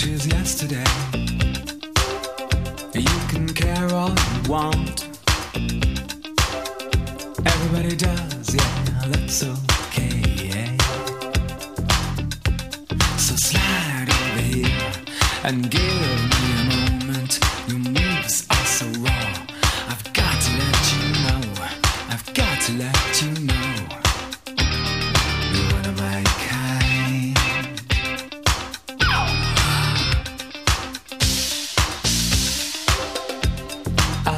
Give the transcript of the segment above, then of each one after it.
much as yesterday. You can care all you want. Everybody does, yeah, that's okay, yeah. So slide over here and give me.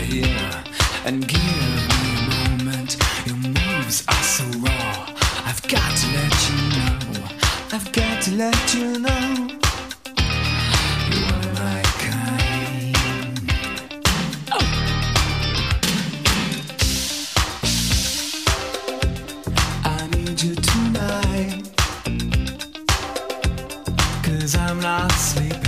here and give me a moment. Your moves are so raw. I've got to let you know. I've got to let you know. You are my kind. I need you tonight. Cause I'm not sleeping.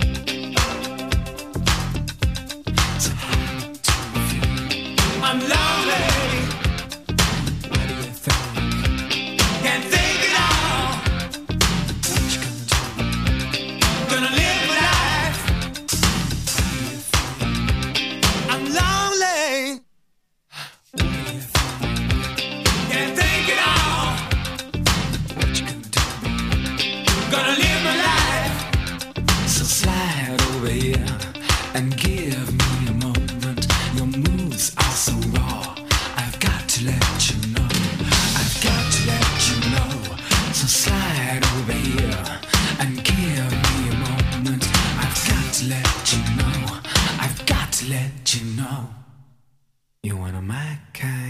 And give me a moment. Your moves are so raw. I've got to let you know. I've got to let you know. So slide over here and give me a moment. I've got to let you know. I've got to let you know. One of my kind.